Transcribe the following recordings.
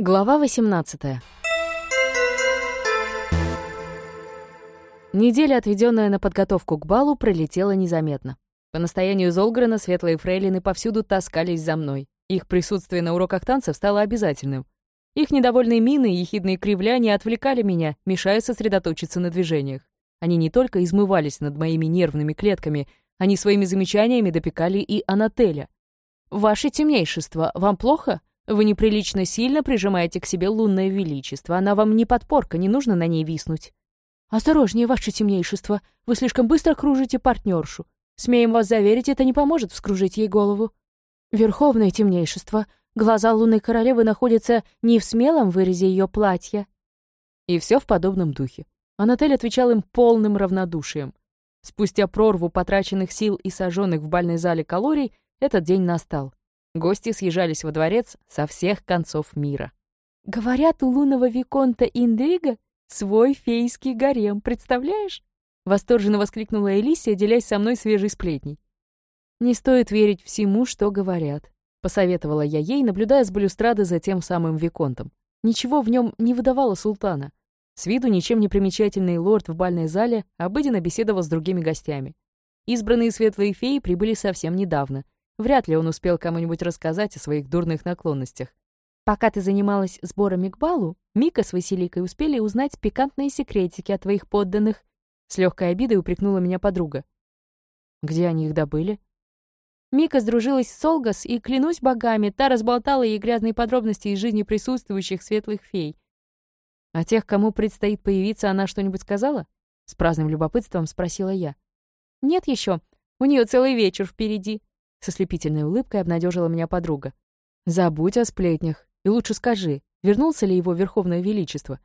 Глава 18 Неделя, отведенная на подготовку к балу, пролетела незаметно. По настоянию Золгрена светлые фрейлины повсюду таскались за мной. Их присутствие на уроках танцев стало обязательным. Их недовольные мины и ехидные кривляния отвлекали меня, мешая сосредоточиться на движениях. Они не только измывались над моими нервными клетками, они своими замечаниями допекали и Анателя. «Ваше темнейшество, вам плохо?» Вы неприлично сильно прижимаете к себе лунное величество. Она вам не подпорка, не нужно на ней виснуть. Осторожнее, ваше темнейшество. Вы слишком быстро кружите партнершу. Смеем вас заверить, это не поможет вскружить ей голову. Верховное темнейшество. Глаза лунной королевы находятся не в смелом вырезе ее платья. И все в подобном духе. Анатель отвечал им полным равнодушием. Спустя прорву потраченных сил и сожженных в бальной зале калорий, этот день настал. Гости съезжались во дворец со всех концов мира. «Говорят, у лунного виконта Индрига свой фейский гарем, представляешь?» Восторженно воскликнула Элисия, делясь со мной свежей сплетней. «Не стоит верить всему, что говорят», — посоветовала я ей, наблюдая с балюстрады за тем самым виконтом. Ничего в нем не выдавало султана. С виду ничем не примечательный лорд в бальной зале обыденно беседовал с другими гостями. Избранные светлые феи прибыли совсем недавно — Вряд ли он успел кому-нибудь рассказать о своих дурных наклонностях. Пока ты занималась сборами к балу, Мика с Василикой успели узнать пикантные секретики от твоих подданных. С легкой обидой упрекнула меня подруга. Где они их добыли? Мика сдружилась с Солгас, и, клянусь богами, та разболтала ей грязные подробности из жизни присутствующих светлых фей. А тех, кому предстоит появиться, она что-нибудь сказала? С праздным любопытством спросила я. Нет еще. У нее целый вечер впереди. Со слепительной улыбкой обнадежила меня подруга. «Забудь о сплетнях. И лучше скажи, вернулся ли его Верховное Величество?»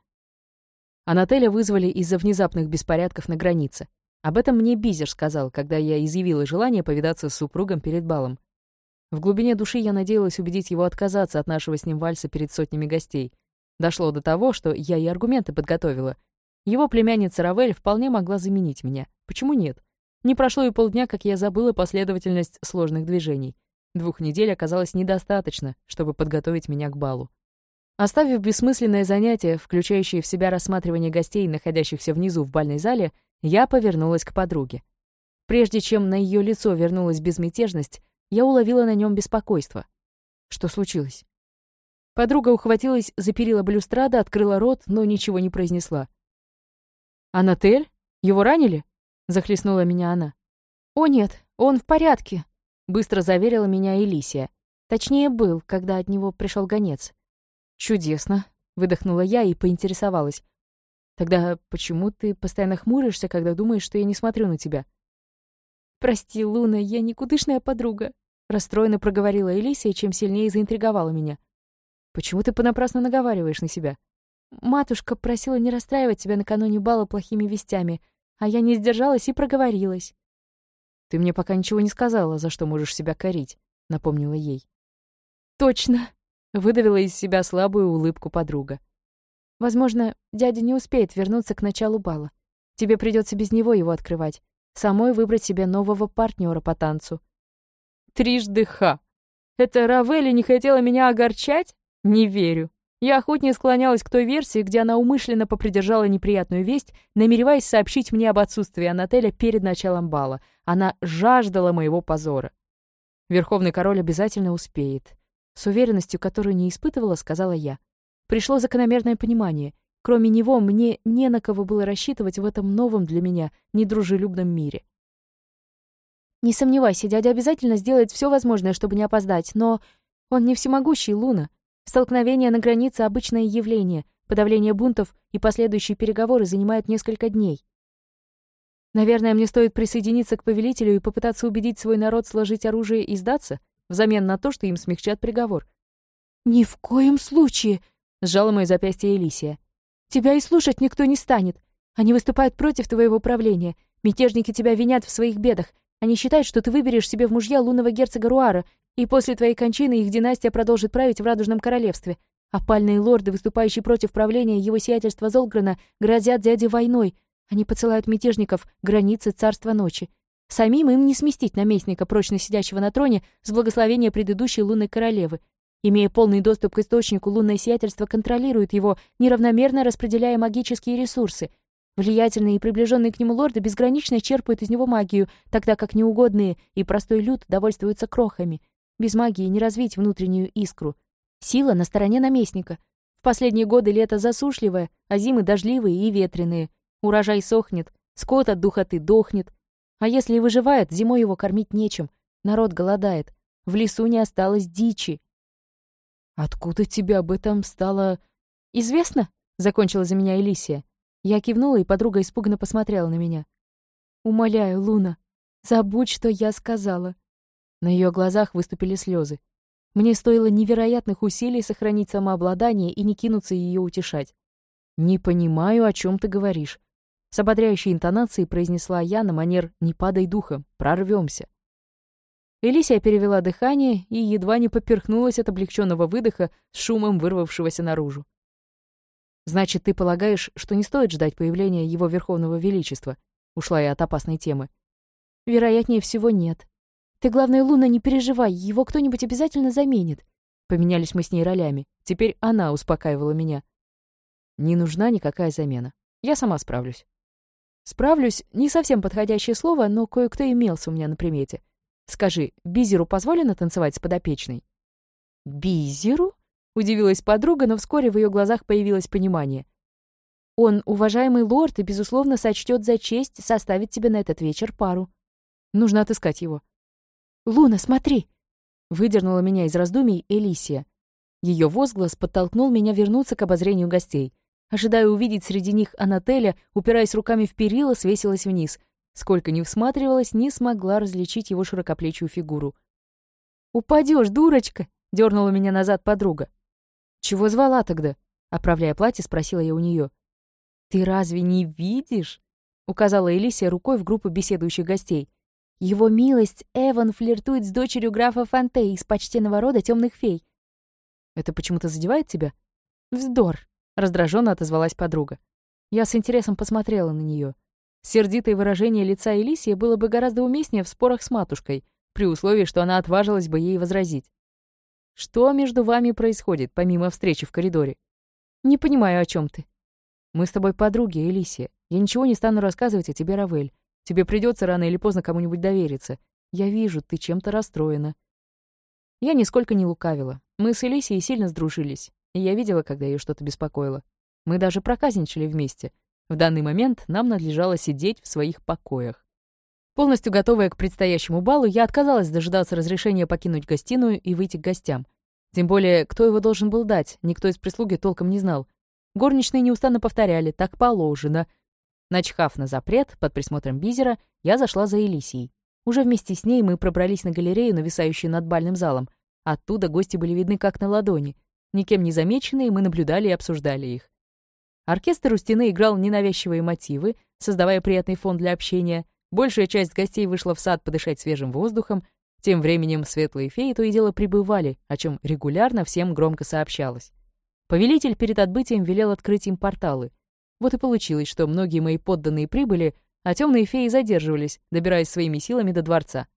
Анателя вызвали из-за внезапных беспорядков на границе. Об этом мне Бизер сказал, когда я изъявила желание повидаться с супругом перед балом. В глубине души я надеялась убедить его отказаться от нашего с ним вальса перед сотнями гостей. Дошло до того, что я и аргументы подготовила. Его племянница Равель вполне могла заменить меня. Почему нет? Не прошло и полдня, как я забыла последовательность сложных движений. Двух недель оказалось недостаточно, чтобы подготовить меня к балу. Оставив бессмысленное занятие, включающее в себя рассматривание гостей, находящихся внизу в бальной зале, я повернулась к подруге. Прежде чем на ее лицо вернулась безмятежность, я уловила на нем беспокойство. Что случилось? Подруга ухватилась за перила балюстрада, открыла рот, но ничего не произнесла. «Анатель? Его ранили?» — захлестнула меня она. «О нет, он в порядке», — быстро заверила меня Элисия. Точнее, был, когда от него пришел гонец. «Чудесно», — выдохнула я и поинтересовалась. «Тогда почему ты постоянно хмуришься, когда думаешь, что я не смотрю на тебя?» «Прости, Луна, я никудышная подруга», — расстроенно проговорила Элисия, чем сильнее заинтриговала меня. «Почему ты понапрасну наговариваешь на себя?» «Матушка просила не расстраивать тебя накануне бала плохими вестями», а я не сдержалась и проговорилась. «Ты мне пока ничего не сказала, за что можешь себя корить», — напомнила ей. «Точно!» — выдавила из себя слабую улыбку подруга. «Возможно, дядя не успеет вернуться к началу бала. Тебе придется без него его открывать. Самой выбрать себе нового партнера по танцу». «Трижды ха! Это Равели не хотела меня огорчать? Не верю!» Я охотнее склонялась к той версии, где она умышленно попридержала неприятную весть, намереваясь сообщить мне об отсутствии Анателя перед началом бала. Она жаждала моего позора. Верховный король обязательно успеет. С уверенностью, которую не испытывала, сказала я. Пришло закономерное понимание. Кроме него, мне не на кого было рассчитывать в этом новом для меня недружелюбном мире. Не сомневайся, дядя обязательно сделает все возможное, чтобы не опоздать, но он не всемогущий, Луна. Столкновение на границе — обычное явление. Подавление бунтов и последующие переговоры занимают несколько дней. Наверное, мне стоит присоединиться к повелителю и попытаться убедить свой народ сложить оружие и сдаться, взамен на то, что им смягчат приговор. «Ни в коем случае!» — сжала мое запястье Элисия. «Тебя и слушать никто не станет. Они выступают против твоего правления. Мятежники тебя винят в своих бедах. Они считают, что ты выберешь себе в мужья лунного герцога Руара, и после твоей кончины их династия продолжит править в Радужном Королевстве. Опальные лорды, выступающие против правления его сиятельства Золгрена, грозят дяде войной. Они посылают мятежников границы Царства Ночи. Самим им не сместить наместника, прочно сидящего на троне, с благословения предыдущей лунной королевы. Имея полный доступ к источнику, лунное сиятельство контролирует его, неравномерно распределяя магические ресурсы. Влиятельные и приближенные к нему лорды безгранично черпают из него магию, тогда как неугодные и простой люд довольствуются крохами. Без магии не развить внутреннюю искру. Сила на стороне наместника. В последние годы лето засушливое, а зимы дождливые и ветреные. Урожай сохнет, скот от духоты дохнет. А если и выживает, зимой его кормить нечем. Народ голодает. В лесу не осталось дичи. «Откуда тебе об этом стало...» «Известно?» — закончила за меня Элисия. Я кивнула, и подруга испуганно посмотрела на меня. «Умоляю, Луна, забудь, что я сказала». На ее глазах выступили слезы. Мне стоило невероятных усилий сохранить самообладание и не кинуться ее утешать. «Не понимаю, о чем ты говоришь». С ободряющей интонацией произнесла я на манер «Не падай духом, прорвемся». Элисия перевела дыхание и едва не поперхнулась от облегченного выдоха с шумом вырвавшегося наружу. «Значит, ты полагаешь, что не стоит ждать появления его Верховного Величества?» Ушла я от опасной темы. «Вероятнее всего, нет. Ты, главное, Луна, не переживай, его кто-нибудь обязательно заменит». Поменялись мы с ней ролями. Теперь она успокаивала меня. «Не нужна никакая замена. Я сама справлюсь». «Справлюсь» — не совсем подходящее слово, но кое-кто имелся у меня на примете — Скажи, Бизеру позволено танцевать с подопечной?» «Бизеру?» — удивилась подруга, но вскоре в ее глазах появилось понимание. «Он уважаемый лорд и, безусловно, сочтет за честь составить тебе на этот вечер пару. Нужно отыскать его». «Луна, смотри!» — выдернула меня из раздумий Элисия. Ее возглас подтолкнул меня вернуться к обозрению гостей. Ожидая увидеть среди них Анателя, упираясь руками в перила, свесилась вниз — Сколько ни всматривалась, не смогла различить его широкоплечую фигуру. «Упадешь, дурочка!» — дернула меня назад подруга. «Чего звала тогда?» — оправляя платье, спросила я у нее. «Ты разве не видишь?» — указала Элисия рукой в группу беседующих гостей. «Его милость Эван флиртует с дочерью графа Фонтей из почтенного рода темных фей». «Это почему-то задевает тебя?» «Вздор!» — раздраженно отозвалась подруга. Я с интересом посмотрела на нее. Сердитое выражение лица Элисии было бы гораздо уместнее в спорах с матушкой, при условии, что она отважилась бы ей возразить. «Что между вами происходит, помимо встречи в коридоре?» «Не понимаю, о чем ты». «Мы с тобой подруги, Элисия. Я ничего не стану рассказывать о тебе, Равель. Тебе придется рано или поздно кому-нибудь довериться. Я вижу, ты чем-то расстроена». Я нисколько не лукавила. Мы с Элисией сильно сдружились, и я видела, когда ее что-то беспокоило. Мы даже проказничали вместе — в данный момент нам надлежало сидеть в своих покоях. Полностью готовая к предстоящему балу, я отказалась дожидаться разрешения покинуть гостиную и выйти к гостям. Тем более, кто его должен был дать, никто из прислуги толком не знал. Горничные неустанно повторяли «так положено». Начхав на запрет, под присмотром Бизера, я зашла за Элисией. Уже вместе с ней мы пробрались на галерею, нависающую над бальным залом. Оттуда гости были видны как на ладони. Никем не замеченные, мы наблюдали и обсуждали их. Оркестр у стены играл ненавязчивые мотивы, создавая приятный фон для общения. Большая часть гостей вышла в сад подышать свежим воздухом. Тем временем светлые феи то и дело прибывали, о чем регулярно всем громко сообщалось. Повелитель перед отбытием велел открыть им порталы. Вот и получилось, что многие мои подданные прибыли, а темные феи задерживались, добираясь своими силами до дворца.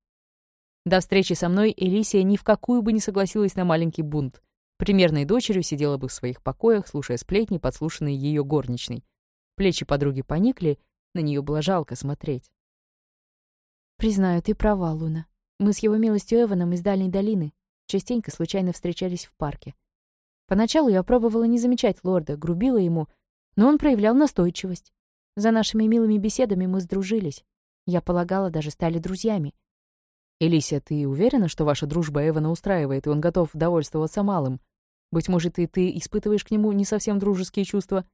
До встречи со мной Элисия ни в какую бы не согласилась на маленький бунт. Примерной дочерью сидела бы в своих покоях, слушая сплетни, подслушанные ее горничной. Плечи подруги поникли, на нее было жалко смотреть. «Признаю, ты права, Луна. Мы с его милостью Эваном из Дальней долины частенько случайно встречались в парке. Поначалу я пробовала не замечать лорда, грубила ему, но он проявлял настойчивость. За нашими милыми беседами мы сдружились. Я полагала, даже стали друзьями. «Элисия, ты уверена, что ваша дружба Эвана устраивает, и он готов довольствоваться малым? Быть может, и ты испытываешь к нему не совсем дружеские чувства?»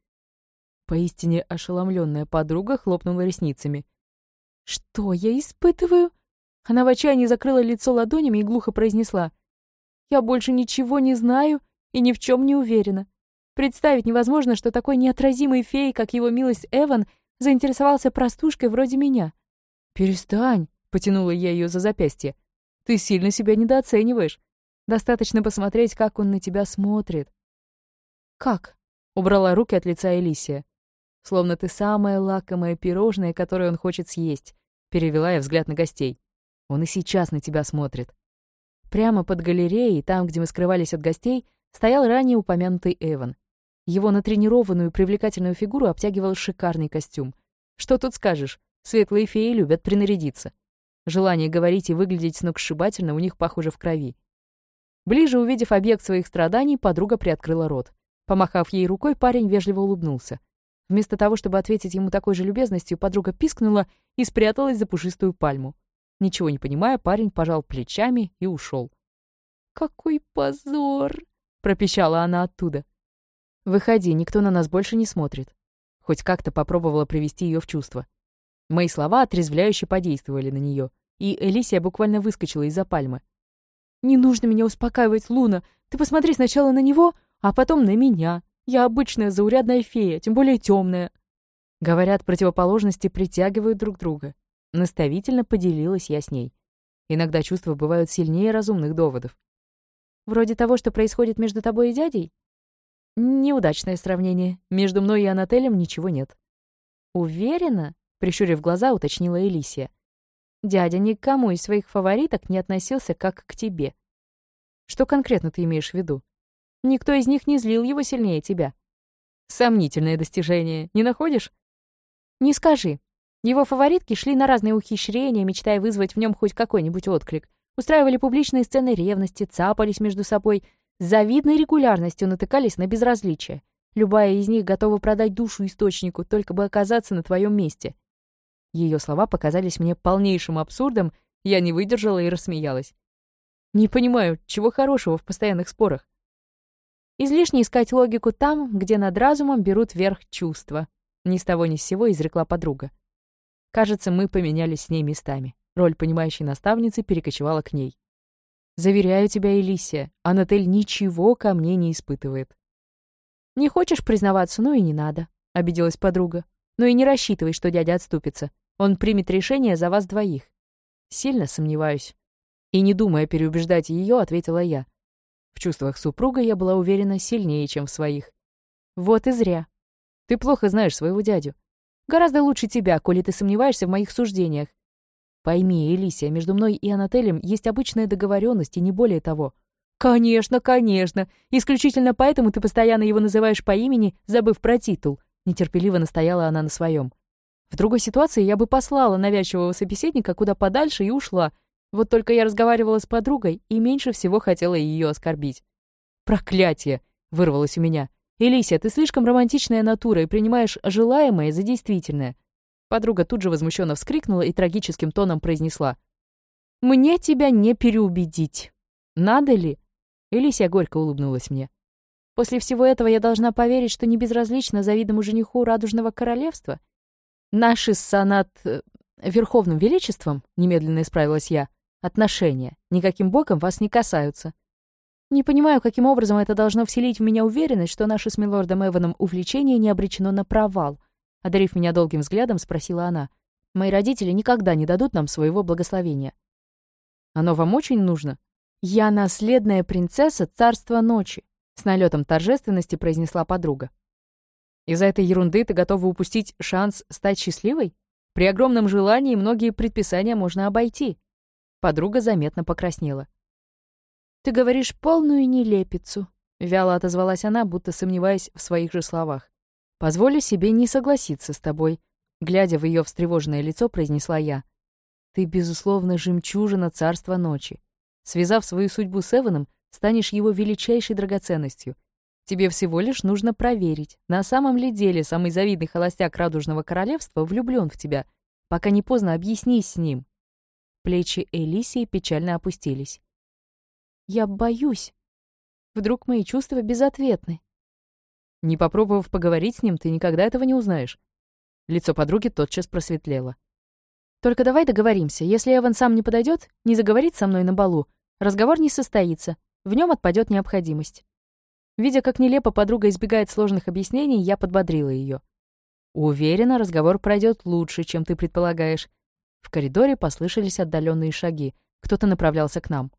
Поистине ошеломленная подруга хлопнула ресницами. «Что я испытываю?» Она в отчаянии закрыла лицо ладонями и глухо произнесла. «Я больше ничего не знаю и ни в чем не уверена. Представить невозможно, что такой неотразимый фей, как его милость Эван, заинтересовался простушкой вроде меня». «Перестань!» Потянула я ее за запястье. «Ты сильно себя недооцениваешь. Достаточно посмотреть, как он на тебя смотрит». «Как?» — убрала руки от лица Элисия. «Словно ты самое лакомое пирожное, которое он хочет съесть», — перевела я взгляд на гостей. «Он и сейчас на тебя смотрит». Прямо под галереей, там, где мы скрывались от гостей, стоял ранее упомянутый Эван. Его натренированную привлекательную фигуру обтягивал шикарный костюм. Что тут скажешь, светлые феи любят принарядиться. Желание говорить и выглядеть сногсшибательно у них, похоже, в крови. Ближе увидев объект своих страданий, подруга приоткрыла рот. Помахав ей рукой, парень вежливо улыбнулся. Вместо того, чтобы ответить ему такой же любезностью, подруга пискнула и спряталась за пушистую пальму. Ничего не понимая, парень пожал плечами и ушел. «Какой позор!» — пропищала она оттуда. «Выходи, никто на нас больше не смотрит». Хоть как-то попробовала привести ее в чувство. Мои слова отрезвляюще подействовали на нее, и Элисия буквально выскочила из-за пальмы. «Не нужно меня успокаивать, Луна. Ты посмотри сначала на него, а потом на меня. Я обычная заурядная фея, тем более темная». Говорят, противоположности притягивают друг друга. Наставительно поделилась я с ней. Иногда чувства бывают сильнее разумных доводов. Вроде того, что происходит между тобой и дядей? Неудачное сравнение. Между мной и Анателем ничего нет. Уверена? Прищурив глаза, уточнила Элисия. Дядя ни к кому из своих фавориток не относился как к тебе. Что конкретно ты имеешь в виду? Никто из них не злил его сильнее тебя. Сомнительное достижение, не находишь? Не скажи. Его фаворитки шли на разные ухищрения, мечтая вызвать в нем хоть какой-нибудь отклик. Устраивали публичные сцены ревности, цапались между собой, с завидной регулярностью натыкались на безразличие. Любая из них готова продать душу источнику, только бы оказаться на твоем месте. Ее слова показались мне полнейшим абсурдом, я не выдержала и рассмеялась. Не понимаю, чего хорошего в постоянных спорах. Излишне искать логику там, где над разумом берут верх чувства. Ни с того ни с сего изрекла подруга. Кажется, мы поменялись с ней местами. Роль понимающей наставницы перекочевала к ней. «Заверяю тебя, Элисия, Анатель ничего ко мне не испытывает». «Не хочешь признаваться, ну и не надо», — обиделась подруга. «Ну и не рассчитывай, что дядя отступится. Он примет решение за вас двоих. Сильно сомневаюсь. И не думая переубеждать ее, ответила я. В чувствах супруга я была уверена сильнее, чем в своих. Вот и зря. Ты плохо знаешь своего дядю. Гораздо лучше тебя, коли ты сомневаешься в моих суждениях. Пойми, Элисия, между мной и Анателем есть обычная договоренность и не более того. Конечно, конечно. Исключительно поэтому ты постоянно его называешь по имени, забыв про титул. Нетерпеливо настояла она на своем. В другой ситуации я бы послала навязчивого собеседника куда подальше и ушла. Вот только я разговаривала с подругой и меньше всего хотела ее оскорбить. «Проклятие!» — вырвалось у меня. «Элисия, ты слишком романтичная натура и принимаешь желаемое за действительное». Подруга тут же возмущенно вскрикнула и трагическим тоном произнесла. «Мне тебя не переубедить. Надо ли?» Элисия горько улыбнулась мне. «После всего этого я должна поверить, что не безразлично завидному жениху Радужного Королевства?» Наши с сонат... Э, Верховным Величеством, немедленно исправилась я, отношения никаким боком вас не касаются. Не понимаю, каким образом это должно вселить в меня уверенность, что наше с милордом Эваном увлечение не обречено на провал. Одарив меня долгим взглядом, спросила она. Мои родители никогда не дадут нам своего благословения. Оно вам очень нужно? Я наследная принцесса царства ночи, с налетом торжественности произнесла подруга. Из-за этой ерунды ты готова упустить шанс стать счастливой? При огромном желании многие предписания можно обойти. Подруга заметно покраснела. «Ты говоришь полную нелепицу», — вяло отозвалась она, будто сомневаясь в своих же словах. «Позволю себе не согласиться с тобой», — глядя в ее встревоженное лицо, произнесла я. «Ты, безусловно, жемчужина царства ночи. Связав свою судьбу с Эваном, станешь его величайшей драгоценностью, Тебе всего лишь нужно проверить, на самом ли деле самый завидный холостяк Радужного Королевства влюблен в тебя. Пока не поздно объяснись с ним». Плечи Элисии печально опустились. «Я боюсь. Вдруг мои чувства безответны?» «Не попробовав поговорить с ним, ты никогда этого не узнаешь». Лицо подруги тотчас просветлело. «Только давай договоримся. Если Эван сам не подойдет, не заговорит со мной на балу, разговор не состоится, в нем отпадет необходимость». Видя, как нелепо подруга избегает сложных объяснений, я подбодрила ее. Уверена, разговор пройдет лучше, чем ты предполагаешь. В коридоре послышались отдаленные шаги. Кто-то направлялся к нам.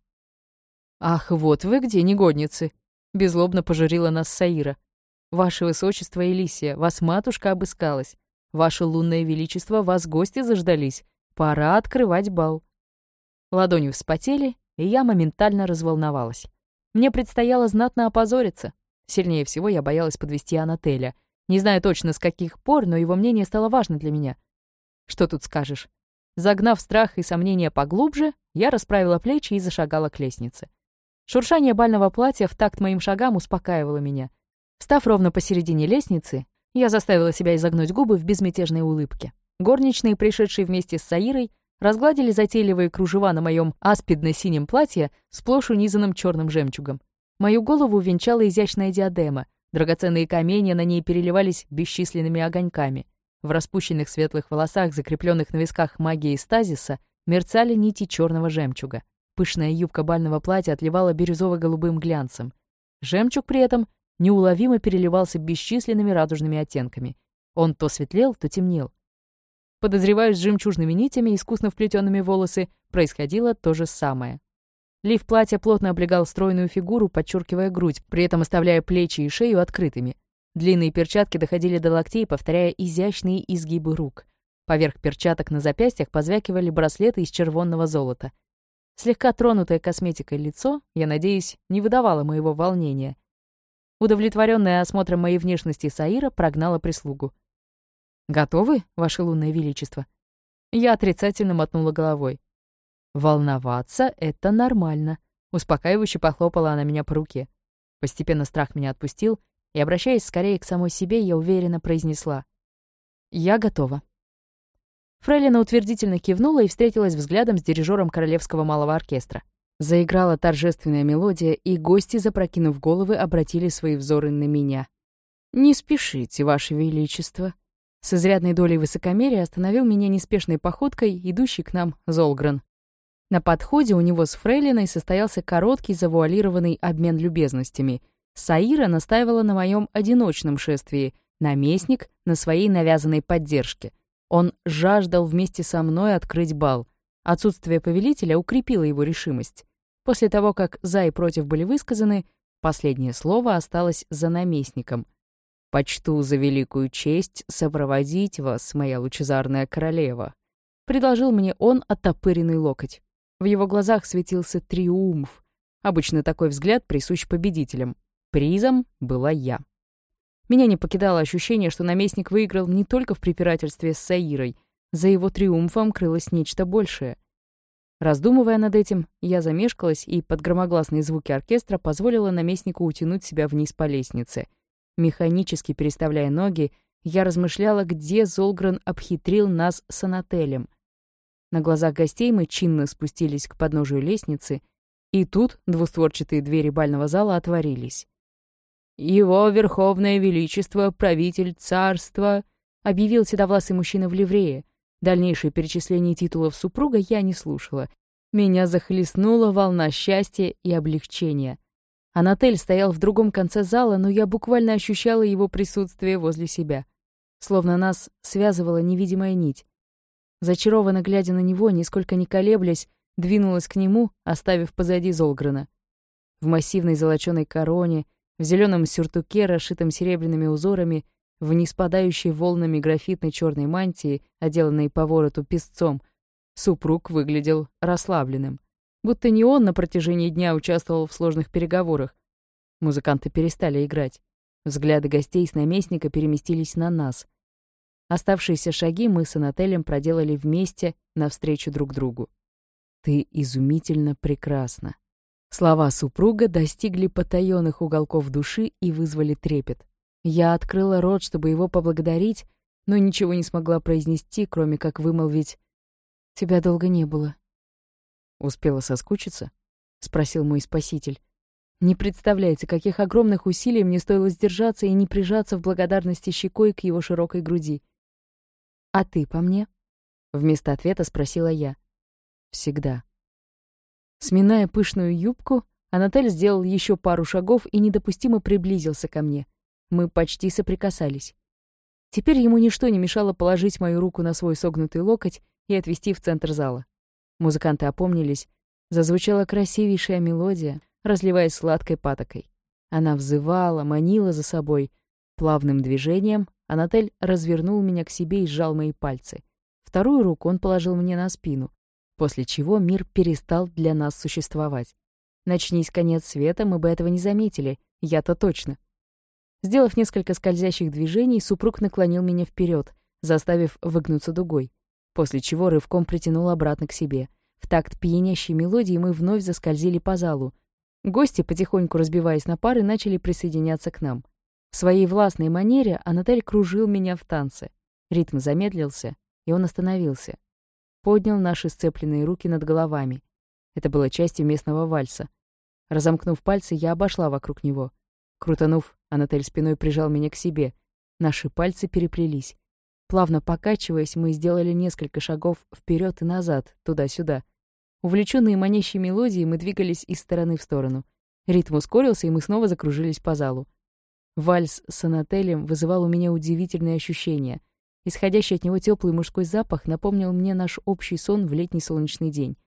«Ах, вот вы где, негодницы!» — безлобно пожурила нас Саира. «Ваше высочество Элисия, вас матушка обыскалась. Ваше лунное величество, вас гости заждались. Пора открывать бал». Ладони вспотели, и я моментально разволновалась. Мне предстояло знатно опозориться. Сильнее всего я боялась подвести Анателя. Не знаю точно с каких пор, но его мнение стало важно для меня. Что тут скажешь? Загнав страх и сомнения поглубже, я расправила плечи и зашагала к лестнице. Шуршание бального платья в такт моим шагам успокаивало меня. Встав ровно посередине лестницы, я заставила себя изогнуть губы в безмятежной улыбке. Горничные, пришедшие вместе с Саирой, разгладили затейливые кружева на моем аспидно-синем платье, сплошь унизанным черным жемчугом. Мою голову венчала изящная диадема, драгоценные каменья на ней переливались бесчисленными огоньками. В распущенных светлых волосах, закрепленных на висках магии стазиса, мерцали нити черного жемчуга. Пышная юбка бального платья отливала бирюзово-голубым глянцем. Жемчуг при этом неуловимо переливался бесчисленными радужными оттенками. Он то светлел, то темнел. Подозреваю, с жемчужными нитями, искусно вплетенными волосы, происходило то же самое. Лиф платья плотно облегал стройную фигуру, подчеркивая грудь, при этом оставляя плечи и шею открытыми. Длинные перчатки доходили до локтей, повторяя изящные изгибы рук. Поверх перчаток на запястьях позвякивали браслеты из червонного золота. Слегка тронутое косметикой лицо, я надеюсь, не выдавало моего волнения. Удовлетворенная осмотром моей внешности Саира прогнала прислугу. «Готовы, Ваше лунное величество?» Я отрицательно мотнула головой. «Волноваться — это нормально», — успокаивающе похлопала она меня по руке. Постепенно страх меня отпустил, и, обращаясь скорее к самой себе, я уверенно произнесла. «Я готова». Фрейлина утвердительно кивнула и встретилась взглядом с дирижером Королевского малого оркестра. Заиграла торжественная мелодия, и гости, запрокинув головы, обратили свои взоры на меня. «Не спешите, Ваше Величество». С изрядной долей высокомерия остановил меня неспешной походкой, идущий к нам Золгрен. На подходе у него с Фрейлиной состоялся короткий завуалированный обмен любезностями — Саира настаивала на моем одиночном шествии, наместник — на своей навязанной поддержке. Он жаждал вместе со мной открыть бал. Отсутствие повелителя укрепило его решимость. После того, как «за» и «против» были высказаны, последнее слово осталось за наместником. «Почту за великую честь сопроводить вас, моя лучезарная королева», — предложил мне он оттопыренный локоть. В его глазах светился триумф. Обычно такой взгляд присущ победителям. Призом была я. Меня не покидало ощущение, что наместник выиграл не только в препирательстве с Саирой. За его триумфом крылось нечто большее. Раздумывая над этим, я замешкалась и под громогласные звуки оркестра позволила наместнику утянуть себя вниз по лестнице. Механически переставляя ноги, я размышляла, где Золгрен обхитрил нас с Анателем. На глазах гостей мы чинно спустились к подножию лестницы, и тут двустворчатые двери бального зала отворились. «Его Верховное Величество, правитель царства», — объявил седовласый мужчина в ливрее. Дальнейшее перечисление титулов супруга я не слушала. Меня захлестнула волна счастья и облегчения. Анатель стоял в другом конце зала, но я буквально ощущала его присутствие возле себя. Словно нас связывала невидимая нить. Зачарованно глядя на него, нисколько не колеблясь, двинулась к нему, оставив позади Золгрена. В массивной золоченой короне, в зеленом сюртуке, расшитом серебряными узорами, в неспадающей волнами графитной черной мантии, отделанной по вороту песцом, супруг выглядел расслабленным. Будто не он на протяжении дня участвовал в сложных переговорах. Музыканты перестали играть. Взгляды гостей с наместника переместились на нас. Оставшиеся шаги мы с Анателем проделали вместе навстречу друг другу. «Ты изумительно прекрасна», Слова супруга достигли потаённых уголков души и вызвали трепет. Я открыла рот, чтобы его поблагодарить, но ничего не смогла произнести, кроме как вымолвить «Тебя долго не было». «Успела соскучиться?» — спросил мой спаситель. Не представляете, каких огромных усилий мне стоило сдержаться и не прижаться в благодарности щекой к его широкой груди. «А ты по мне?» — вместо ответа спросила я. «Всегда», Сминая пышную юбку, Анатель сделал еще пару шагов и недопустимо приблизился ко мне. Мы почти соприкасались. Теперь ему ничто не мешало положить мою руку на свой согнутый локоть и отвести в центр зала. Музыканты опомнились. Зазвучала красивейшая мелодия, разливаясь сладкой патокой. Она взывала, манила за собой. Плавным движением Анатель развернул меня к себе и сжал мои пальцы. Вторую руку он положил мне на спину. После чего мир перестал для нас существовать. Начнись конец света, мы бы этого не заметили, я-то точно. Сделав несколько скользящих движений, супруг наклонил меня вперед, заставив выгнуться дугой, после чего рывком притянул обратно к себе. В такт пьянящей мелодии мы вновь заскользили по залу. Гости, потихоньку разбиваясь на пары, начали присоединяться к нам. В своей властной манере Анатель кружил меня в танце. Ритм замедлился, и он остановился. Поднял наши сцепленные руки над головами. Это было частью местного вальса. Разомкнув пальцы, я обошла вокруг него. Крутанув, Анатель спиной прижал меня к себе. Наши пальцы переплелись. Плавно покачиваясь, мы сделали несколько шагов вперед и назад, туда-сюда. Увлеченные манящей мелодией, мы двигались из стороны в сторону. Ритм ускорился, и мы снова закружились по залу. Вальс с Анателем вызывал у меня удивительные ощущения. Исходящий от него теплый мужской запах напомнил мне наш общий сон в летний солнечный день.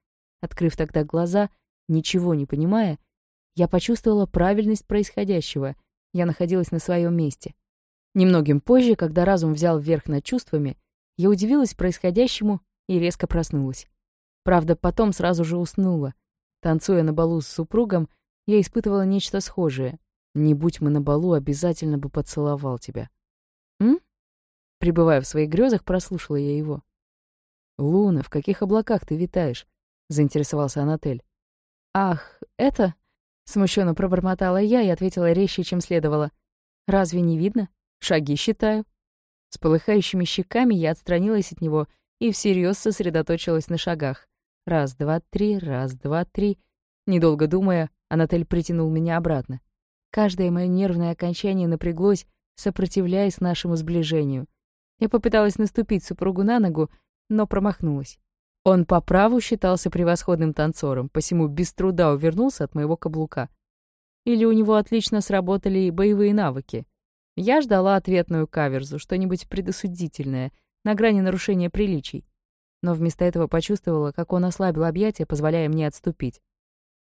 Открыв тогда глаза, ничего не понимая, я почувствовала правильность происходящего. Я находилась на своем месте. Немногим позже, когда разум взял вверх над чувствами, я удивилась происходящему и резко проснулась. Правда, потом сразу же уснула. Танцуя на балу с супругом, я испытывала нечто схожее. Не будь мы на балу, обязательно бы поцеловал тебя. М? Прибывая в своих грезах, прослушала я его. «Луна, в каких облаках ты витаешь?» — заинтересовался Анатель. «Ах, это...» — смущенно пробормотала я и ответила резче, чем следовало. «Разве не видно? Шаги считаю». С полыхающими щеками я отстранилась от него и всерьез сосредоточилась на шагах. Раз, два, три, раз, два, три. Недолго думая, Анатель притянул меня обратно. Каждое мое нервное окончание напряглось, сопротивляясь нашему сближению. Я попыталась наступить супругу на ногу, но промахнулась. Он по праву считался превосходным танцором, посему без труда увернулся от моего каблука. Или у него отлично сработали боевые навыки. Я ждала ответную каверзу, что-нибудь предосудительное, на грани нарушения приличий. Но вместо этого почувствовала, как он ослабил объятия, позволяя мне отступить.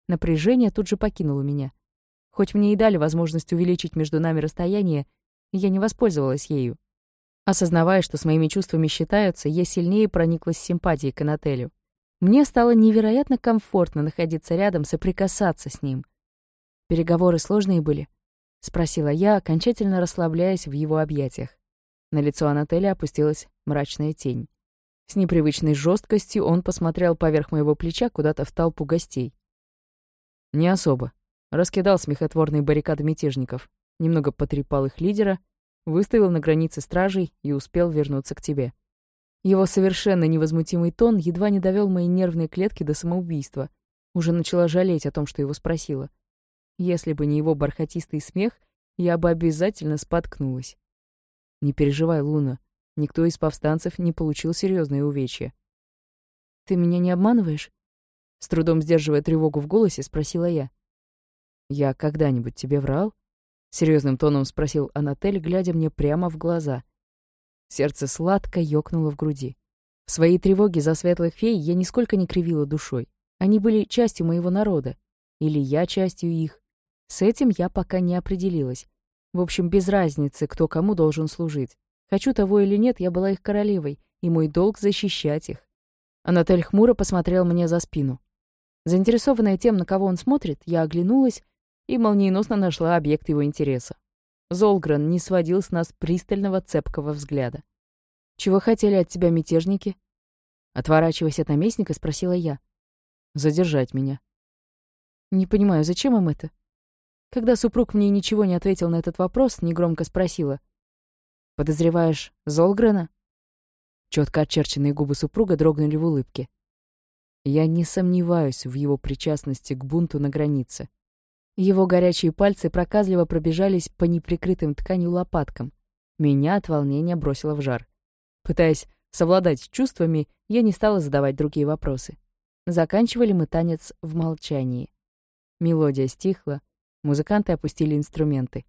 Напряжение тут же покинуло меня. Хоть мне и дали возможность увеличить между нами расстояние, я не воспользовалась ею. Осознавая, что с моими чувствами считаются, я сильнее прониклась симпатией к Анателю. Мне стало невероятно комфортно находиться рядом, соприкасаться с ним. «Переговоры сложные были?» — спросила я, окончательно расслабляясь в его объятиях. На лицо Анателя опустилась мрачная тень. С непривычной жесткостью он посмотрел поверх моего плеча куда-то в толпу гостей. «Не особо», раскидал смехотворные баррикады мятежников, немного потрепал их лидера — выставил на границе стражей и успел вернуться к тебе. Его совершенно невозмутимый тон едва не довел мои нервные клетки до самоубийства. Уже начала жалеть о том, что его спросила. Если бы не его бархатистый смех, я бы обязательно споткнулась. Не переживай, Луна, никто из повстанцев не получил серьезные увечья. Ты меня не обманываешь? С трудом сдерживая тревогу в голосе, спросила я. Я когда-нибудь тебе врал? Серьезным тоном спросил Анатель, глядя мне прямо в глаза. Сердце сладко ёкнуло в груди. В своей тревоге за светлых фей я нисколько не кривила душой. Они были частью моего народа. Или я частью их. С этим я пока не определилась. В общем, без разницы, кто кому должен служить. Хочу того или нет, я была их королевой, и мой долг — защищать их. Анатель хмуро посмотрел мне за спину. Заинтересованная тем, на кого он смотрит, я оглянулась и молниеносно нашла объект его интереса. Золгрен не сводил с нас пристального цепкого взгляда. «Чего хотели от тебя мятежники?» Отворачиваясь от наместника, спросила я. «Задержать меня». «Не понимаю, зачем им это?» Когда супруг мне ничего не ответил на этот вопрос, негромко спросила. «Подозреваешь Золгрена?» Четко очерченные губы супруга дрогнули в улыбке. Я не сомневаюсь в его причастности к бунту на границе. Его горячие пальцы проказливо пробежались по неприкрытым тканью лопаткам. Меня от волнения бросило в жар. Пытаясь совладать с чувствами, я не стала задавать другие вопросы. Заканчивали мы танец в молчании. Мелодия стихла, музыканты опустили инструменты.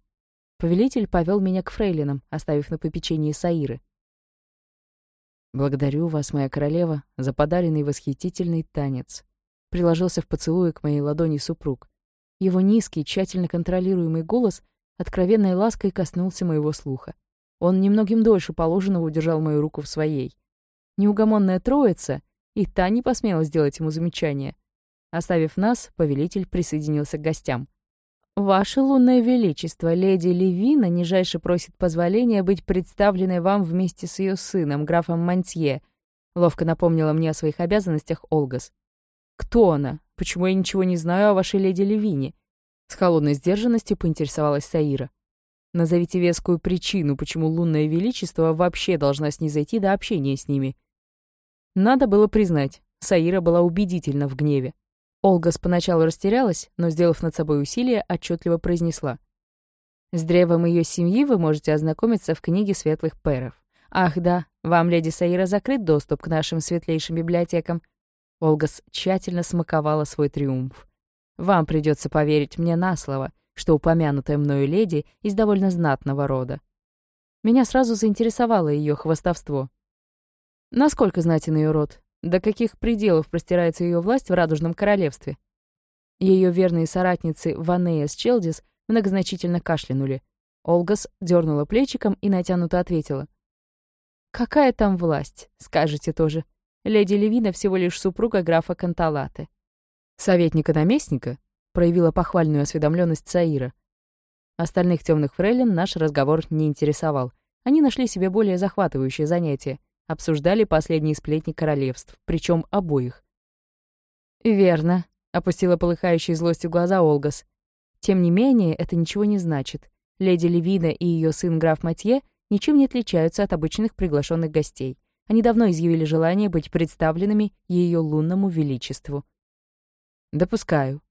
Повелитель повел меня к фрейлинам, оставив на попечении Саиры. «Благодарю вас, моя королева, за подаренный восхитительный танец», приложился в поцелуе к моей ладони супруг. Его низкий, тщательно контролируемый голос откровенной лаской коснулся моего слуха. Он немногим дольше положенного удержал мою руку в своей. Неугомонная троица, и та не посмела сделать ему замечание. Оставив нас, повелитель присоединился к гостям. «Ваше лунное величество, леди Левина нижайше просит позволения быть представленной вам вместе с ее сыном, графом Мантье», ловко напомнила мне о своих обязанностях Олгас. «Кто она? Почему я ничего не знаю о вашей леди Левине?» С холодной сдержанностью поинтересовалась Саира. «Назовите вескую причину, почему лунное величество вообще должна снизойти до общения с ними». Надо было признать, Саира была убедительна в гневе. Олга поначалу растерялась, но, сделав над собой усилие, отчетливо произнесла. «С древом ее семьи вы можете ознакомиться в книге светлых пэров. Ах да, вам, леди Саира, закрыт доступ к нашим светлейшим библиотекам». Олгас тщательно смаковала свой триумф. «Вам придется поверить мне на слово, что упомянутая мною леди из довольно знатного рода». Меня сразу заинтересовало ее хвостовство. Насколько знатен ее род? До каких пределов простирается ее власть в Радужном Королевстве? Ее верные соратницы Ванея с Челдис многозначительно кашлянули. Олгас дернула плечиком и натянуто ответила. «Какая там власть, скажете тоже. Леди Левина всего лишь супруга графа Канталаты». «Советника-наместника?» проявила похвальную осведомленность Саира. Остальных темных фрейлин наш разговор не интересовал. Они нашли себе более захватывающее занятие — обсуждали последние сплетни королевств, причем обоих. «Верно», — опустила полыхающие злостью глаза Олгас. «Тем не менее, это ничего не значит. Леди Левина и ее сын граф Матье ничем не отличаются от обычных приглашенных гостей. Они давно изъявили желание быть представленными ее лунному величеству». «Допускаю.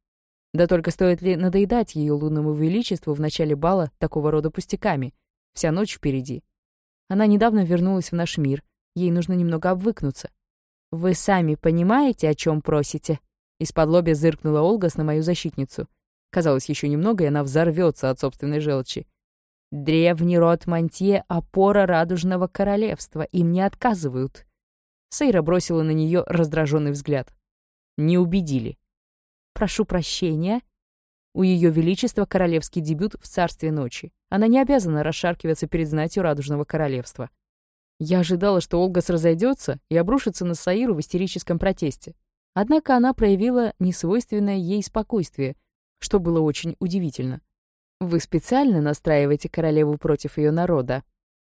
Да только стоит ли надоедать ее лунному величеству в начале бала такого рода пустяками? Вся ночь впереди. Она недавно вернулась в наш мир, Ей нужно немного обвыкнуться. «Вы сами понимаете, о чем просите?» Из-под лобя зыркнула Олгас на мою защитницу. Казалось, еще немного, и она взорвется от собственной желчи. «Древний род Мантье — опора радужного королевства, им не отказывают». Сейра бросила на нее раздраженный взгляд. «Не убедили». «Прошу прощения». У Ее Величества королевский дебют в Царстве Ночи. Она не обязана расшаркиваться перед знатью Радужного Королевства. Я ожидала, что Олгас разойдется и обрушится на Саиру в истерическом протесте. Однако она проявила несвойственное ей спокойствие, что было очень удивительно. «Вы специально настраиваете королеву против ее народа?»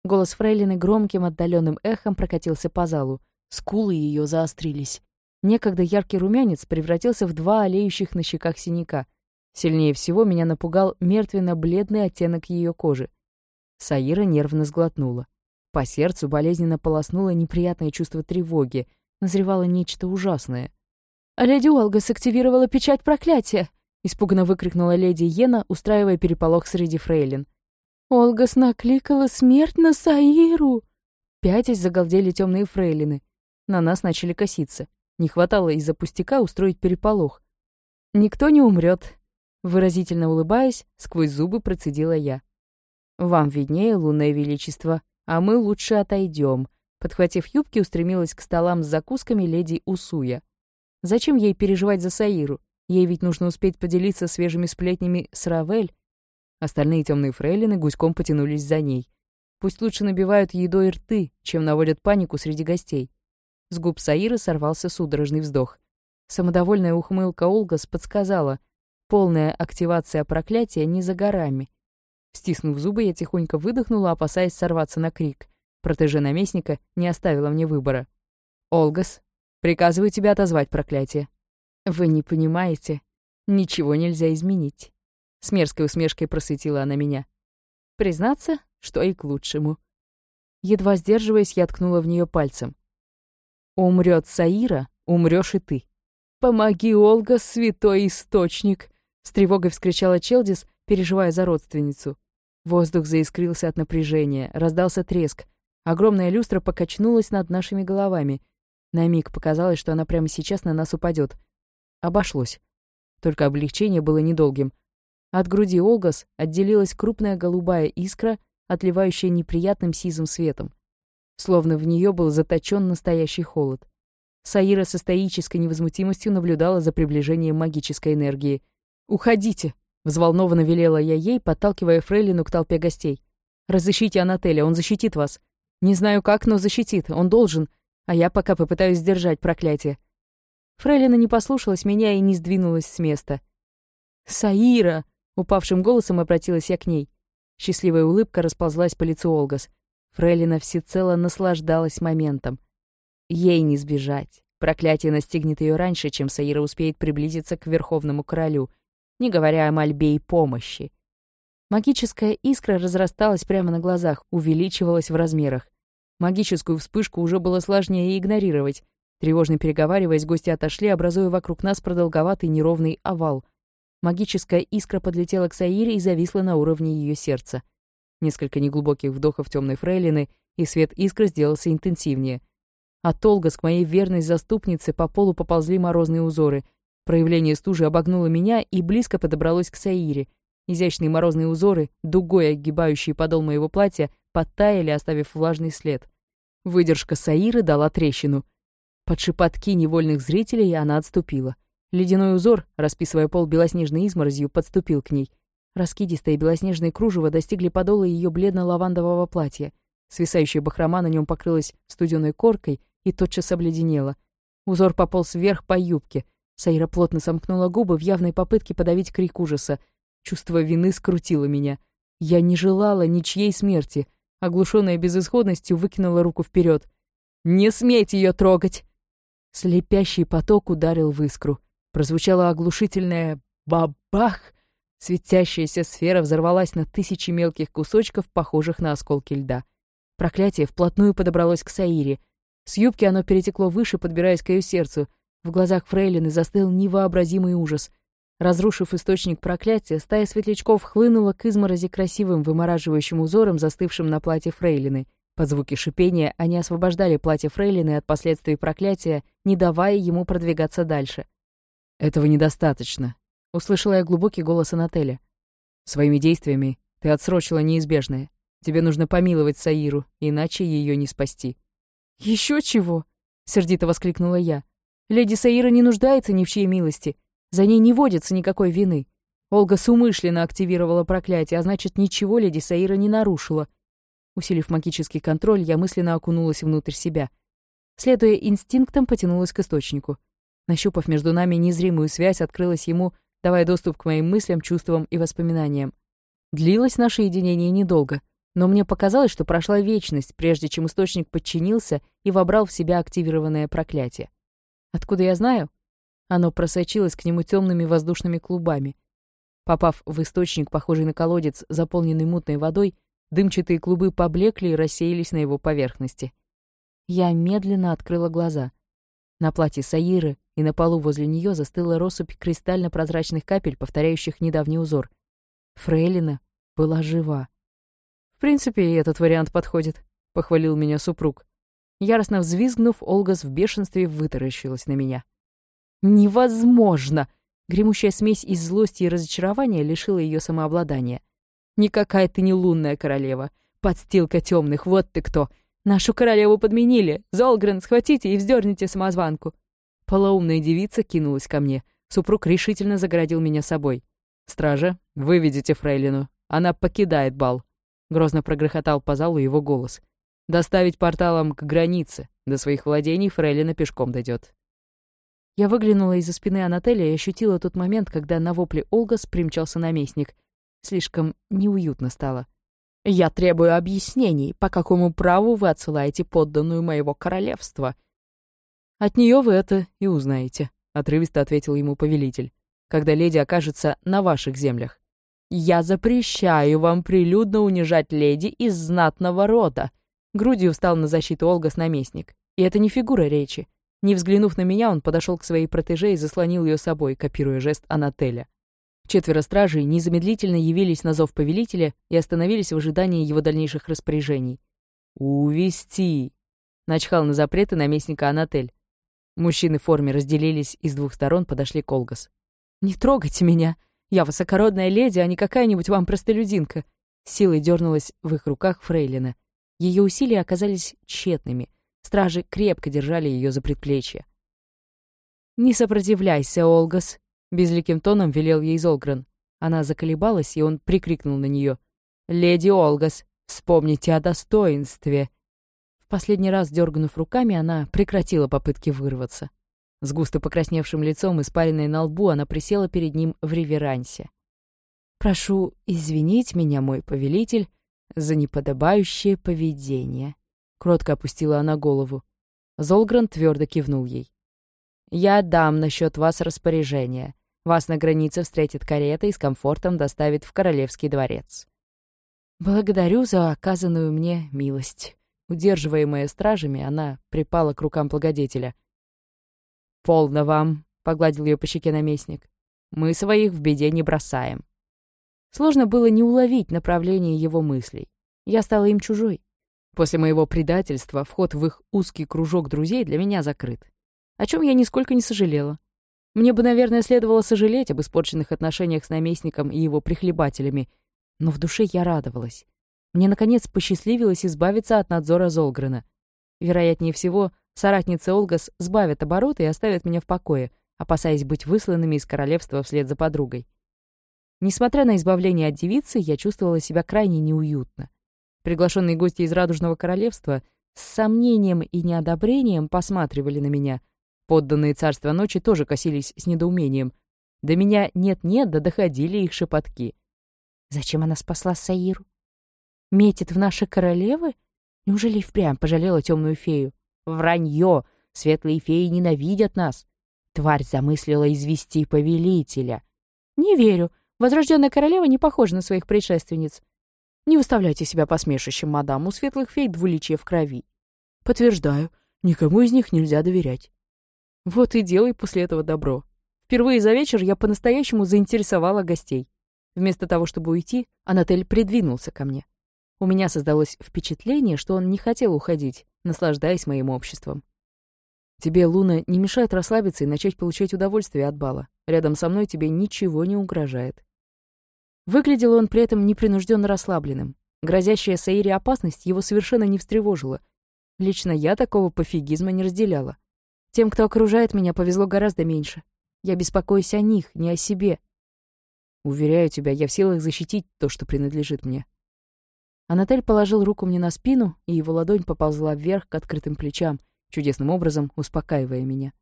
Голос Фрейлины громким отдаленным эхом прокатился по залу. Скулы ее заострились. Некогда яркий румянец превратился в два олеющих на щеках синяка. Сильнее всего меня напугал мертвенно-бледный оттенок ее кожи. Саира нервно сглотнула. По сердцу болезненно полоснуло неприятное чувство тревоги. Назревало нечто ужасное. «А леди Олгас активировала печать проклятия!» — испуганно выкрикнула леди Йена, устраивая переполох среди фрейлин. «Олгас накликала смерть на Саиру!» Пятясь загалдели темные фрейлины. На нас начали коситься. Не хватало из-за пустяка устроить переполох. «Никто не умрет», — выразительно улыбаясь, сквозь зубы процедила я. «Вам виднее, лунное величество», а мы лучше отойдем. Подхватив юбки, устремилась к столам с закусками леди Усуя. Зачем ей переживать за Саиру? Ей ведь нужно успеть поделиться свежими сплетнями с Равель. Остальные темные фрейлины гуськом потянулись за ней. Пусть лучше набивают едой рты, чем наводят панику среди гостей. С губ Саиры сорвался судорожный вздох. Самодовольная ухмылка Олгас подсказала. Полная активация проклятия не за горами. Стиснув зубы, я тихонько выдохнула, опасаясь сорваться на крик. Протеже наместника не оставила мне выбора. «Олгас, приказываю тебя отозвать проклятие». «Вы не понимаете. Ничего нельзя изменить». С мерзкой усмешкой просветила она меня. Признаться, что и к лучшему. Едва сдерживаясь, я ткнула в нее пальцем. «Умрет Саира, умрешь и ты». «Помоги, Олга, святой источник!» С тревогой вскричала Челдис, переживая за родственницу. Воздух заискрился от напряжения, раздался треск. Огромная люстра покачнулась над нашими головами. На миг показалось, что она прямо сейчас на нас упадет. Обошлось. Только облегчение было недолгим. От груди Олгас отделилась крупная голубая искра, отливающая неприятным сизым светом. Словно в нее был заточен настоящий холод. Саира со стоической невозмутимостью наблюдала за приближением магической энергии. «Уходите!» Взволнованно велела я ей, подталкивая Фрейлину к толпе гостей. «Разыщите Анателя, он защитит вас. Не знаю как, но защитит, он должен. а я пока попытаюсь сдержать проклятие. Фрейлина не послушалась меня и не сдвинулась с места. «Саира!» — упавшим голосом обратилась я к ней. Счастливая улыбка расползлась по лицу Олгас. Фрейлина всецело наслаждалась моментом. Ей не сбежать. Проклятие настигнет ее раньше, чем Саира успеет приблизиться к Верховному Королю, не говоря о мольбе и помощи. Магическая искра разрасталась прямо на глазах, увеличивалась в размерах. Магическую вспышку уже было сложнее игнорировать. Тревожно переговариваясь, гости отошли, образуя вокруг нас продолговатый неровный овал. Магическая искра подлетела к Саире и зависла на уровне ее сердца. Несколько неглубоких вдохов темной фрейлины, и свет искры сделался интенсивнее. От Олгас к моей верной заступнице по полу поползли морозные узоры. Проявление стужи обогнуло меня и близко подобралось к Саире. Изящные морозные узоры, дугой огибающие подол моего платья, подтаяли, оставив влажный след. Выдержка Саиры дала трещину. Под шепотки невольных зрителей она отступила. Ледяной узор, расписывая пол белоснежной изморозью, подступил к ней. Раскидистое белоснежное кружево достигли подола ее бледно-лавандового платья. Свисающая бахрома на нем покрылась студеной коркой и тотчас обледенела. Узор пополз вверх по юбке. Саира плотно сомкнула губы в явной попытке подавить крик ужаса. Чувство вины скрутило меня. Я не желала ничьей смерти. Оглушенная безысходностью, выкинула руку вперед. «Не смейте ее трогать!» Слепящий поток ударил в искру. Прозвучало оглушительное «бабах!» Светящаяся сфера взорвалась на тысячи мелких кусочков, похожих на осколки льда. Проклятие вплотную подобралось к Саире. С юбки оно перетекло выше, подбираясь к ее сердцу. В глазах Фрейлины застыл невообразимый ужас. Разрушив источник проклятия, стая светлячков хлынула к изморози красивым вымораживающим узором, застывшим на платье Фрейлины. Под звуки шипения они освобождали платье Фрейлины от последствий проклятия, не давая ему продвигаться дальше. «Этого недостаточно», — услышала я глубокий голос Анателя. «Своими действиями ты отсрочила неизбежное. Тебе нужно помиловать Саиру, иначе ее не спасти». Еще чего?» — сердито воскликнула я. «Леди Саира не нуждается ни в чьей милости. За ней не водится никакой вины. Олга сумышленно активировала проклятие, а значит, ничего леди Саира не нарушила. Усилив магический контроль, я мысленно окунулась внутрь себя. Следуя инстинктам, потянулась к источнику. Нащупав между нами незримую связь, открылась ему, давая доступ к моим мыслям, чувствам и воспоминаниям. Длилось наше единение недолго, но мне показалось, что прошла вечность, прежде чем источник подчинился и вобрал в себя активированное проклятие. Откуда я знаю? Оно просочилось к нему темными воздушными клубами. Попав в источник, похожий на колодец, заполненный мутной водой, дымчатые клубы поблекли и рассеялись на его поверхности. Я медленно открыла глаза. На платье Саиры и на полу возле нее застыла россыпь кристально-прозрачных капель, повторяющих недавний узор. Фрейлина была жива. «В принципе, и этот вариант подходит», — похвалил меня супруг. Яростно взвизгнув, Олгас в бешенстве вытаращилась на меня. «Невозможно!» Гремущая смесь из злости и разочарования лишила ее самообладания. «Никакая ты не лунная королева. Подстилка темных, вот ты кто! Нашу королеву подменили! Золгрен, схватите и вздерните самозванку!» Полоумная девица кинулась ко мне. Супруг решительно загородил меня собой. «Стража, выведите фрейлину. Она покидает бал», — грозно прогрохотал по залу его голос. «Доставить порталом к границе. До своих владений фрейлина пешком дойдет. Я выглянула из-за спины Анателя и ощутила тот момент, когда на вопле Олгас примчался наместник. Слишком неуютно стало. «Я требую объяснений, по какому праву вы отсылаете подданную моего королевства?» «От нее вы это и узнаете», — отрывисто ответил ему повелитель, «когда леди окажется на ваших землях». «Я запрещаю вам прилюдно унижать леди из знатного рода», — грудью встал на защиту Олгас наместник. И это не фигура речи. Не взглянув на меня, он подошел к своей протеже и заслонил ее собой, копируя жест Анателя. Четверо стражей незамедлительно явились на зов повелителя и остановились в ожидании его дальнейших распоряжений. «Увести!» — начхал на запреты наместника Анатель. Мужчины в форме разделились и с двух сторон подошли к Олгас. «Не трогайте меня! Я высокородная леди, а не какая-нибудь вам простолюдинка!» Силой дернулась в их руках Фрейлина. Ее усилия оказались тщетными — Стражи крепко держали ее за предплечье. «Не сопротивляйся, Олгас», — безликим тоном велел ей Золгрен. Она заколебалась, и он прикрикнул на нее. «Леди Олгас, вспомните о достоинстве». В последний раз, дерганув руками, она прекратила попытки вырваться. С густо покрасневшим лицом, испаренной на лбу, она присела перед ним в реверансе. «Прошу извинить меня, мой повелитель, за неподобающее поведение», — кротко опустила она голову. Золгран твердо кивнул ей. «Я дам насчет вас распоряжение. Вас на границе встретит карета и с комфортом доставит в Королевский дворец». «Благодарю за оказанную мне милость». Удерживаемая стражами, она припала к рукам благодетеля. «Полно вам», — погладил ее по щеке наместник. «Мы своих в беде не бросаем». Сложно было не уловить направление его мыслей. Я стала им чужой. После моего предательства вход в их узкий кружок друзей для меня закрыт. О чем я нисколько не сожалела. Мне бы, наверное, следовало сожалеть об испорченных отношениях с наместником и его прихлебателями, но в душе я радовалась. Мне, наконец, посчастливилось избавиться от надзора Золгрена. Вероятнее всего, соратницы Олгас сбавят обороты и оставят меня в покое, опасаясь быть высланными из королевства вслед за подругой. Несмотря на избавление от девицы, я чувствовала себя крайне неуютно. Приглашенные гости из Радужного Королевства с сомнением и неодобрением посматривали на меня. Подданные царства ночи тоже косились с недоумением. До меня нет-нет, да доходили их шепотки. Зачем она спасла Саиру? Метит в наши королевы? Неужели впрямь пожалела темную фею? Вранье! Светлые феи ненавидят нас. Тварь замыслила извести повелителя. Не верю. Возрожденная королева не похожа на своих предшественниц. Не выставляйте себя посмешищем, мадам, у светлых фей двуличие в крови. Подтверждаю, никому из них нельзя доверять. Вот и делай после этого добро. Впервые за вечер я по-настоящему заинтересовала гостей. Вместо того, чтобы уйти, Анатель придвинулся ко мне. У меня создалось впечатление, что он не хотел уходить, наслаждаясь моим обществом. Тебе, Луна, не мешает расслабиться и начать получать удовольствие от бала. Рядом со мной тебе ничего не угрожает. Выглядел он при этом непринужденно расслабленным. Грозящая Саире опасность его совершенно не встревожила. Лично я такого пофигизма не разделяла. Тем, кто окружает меня, повезло гораздо меньше. Я беспокоюсь о них, не о себе. Уверяю тебя, я в силах защитить то, что принадлежит мне. Анатель положил руку мне на спину, и его ладонь поползла вверх к открытым плечам, чудесным образом успокаивая меня.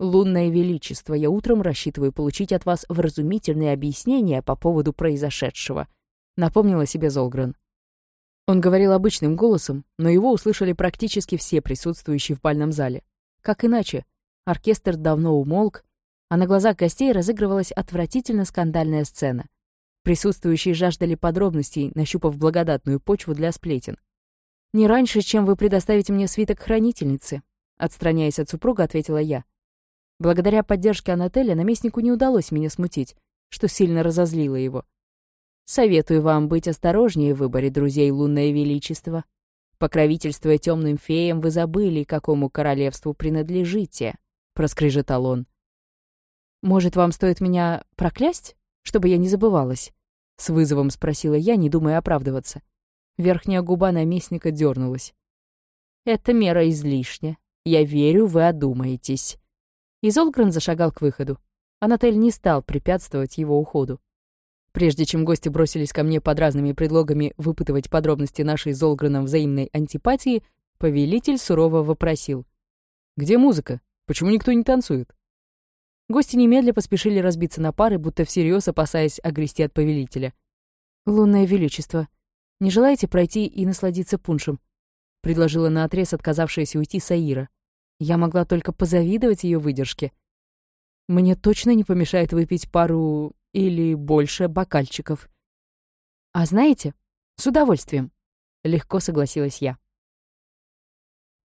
«Лунное Величество, я утром рассчитываю получить от вас вразумительные объяснения по поводу произошедшего», — напомнила себе Золгрен. Он говорил обычным голосом, но его услышали практически все присутствующие в бальном зале. Как иначе? Оркестр давно умолк, а на глазах гостей разыгрывалась отвратительно скандальная сцена. Присутствующие жаждали подробностей, нащупав благодатную почву для сплетен. «Не раньше, чем вы предоставите мне свиток хранительницы», — отстраняясь от супруга, ответила я. Благодаря поддержке Анателя наместнику не удалось меня смутить, что сильно разозлило его. Советую вам быть осторожнее в выборе друзей Лунное Величество. Покровительствуя темным феям, вы забыли, какому королевству принадлежите, — проскрежетал он. «Может, вам стоит меня проклясть, чтобы я не забывалась?» — с вызовом спросила я, не думая оправдываться. Верхняя губа наместника дернулась. «Эта мера излишня. Я верю, вы одумаетесь. И Золгрен зашагал к выходу. Анатель не стал препятствовать его уходу. Прежде чем гости бросились ко мне под разными предлогами выпытывать подробности нашей с Золгреном взаимной антипатии, повелитель сурово вопросил. «Где музыка? Почему никто не танцует?» Гости немедля поспешили разбиться на пары, будто всерьез опасаясь огрести от повелителя. «Лунное величество, не желаете пройти и насладиться пуншем?» — предложила наотрез отказавшаяся уйти Саира. Я могла только позавидовать ее выдержке. Мне точно не помешает выпить пару или больше бокальчиков. А знаете, с удовольствием. Легко согласилась я.